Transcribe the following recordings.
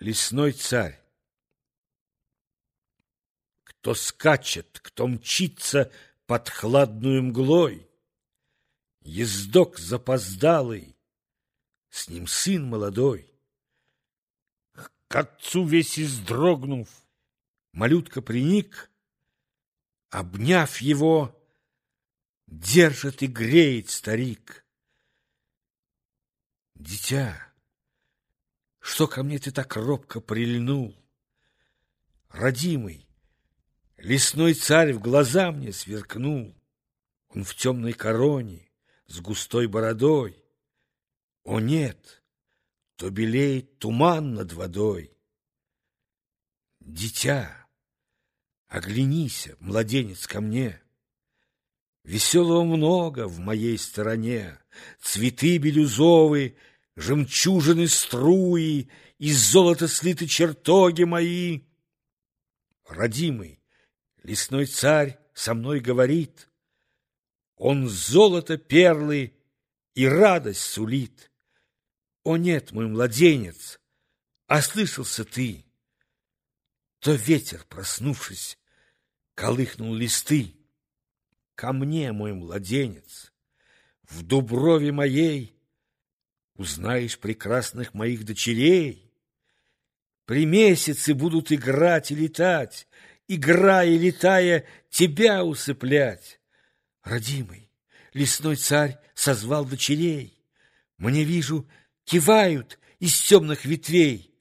Лесной царь. Кто скачет, кто мчится под хладную мглой, Ездок запоздалый, с ним сын молодой. К отцу весь издрогнув, малютка приник, Обняв его, держит и греет старик. Дитя, что ко мне ты так робко прильнул? Родимый, лесной царь в глаза мне сверкнул. Он в темной короне, с густой бородой. О нет, то белеет туман над водой. Дитя, оглянись, младенец, ко мне. Веселого много в моей стороне, Цветы бирюзовые, жемчужины струи, Из золота слиты чертоги мои. Родимый, лесной царь со мной говорит, Он золото перлы и радость сулит. О нет, мой младенец, ослышался ты. То ветер, проснувшись, колыхнул листы. Ко мне, мой младенец, в дуброве моей Узнаешь прекрасных моих дочерей. При месяце будут играть и летать, Играя и летая, тебя усыплять. Родимый, лесной царь созвал дочерей. Мне, вижу, кивают из темных ветвей.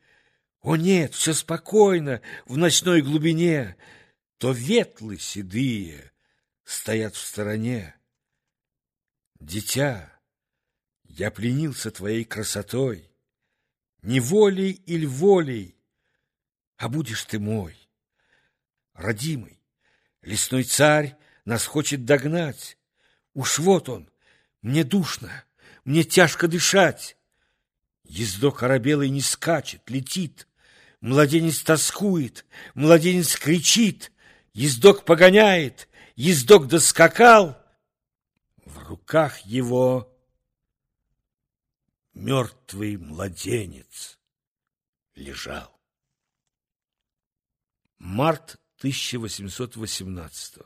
О нет, все спокойно в ночной глубине, То ветлы седые стоят в стороне. Дитя, я пленился твоей красотой, Не волей или волей, а будешь ты мой. Родимый, лесной царь нас хочет догнать. Уж вот он, мне душно, мне тяжко дышать. Ездок оробелый не скачет, летит. Младенец тоскует, младенец кричит. Ездок погоняет, ездок доскакал. В руках его мертвый младенец лежал. Март 1818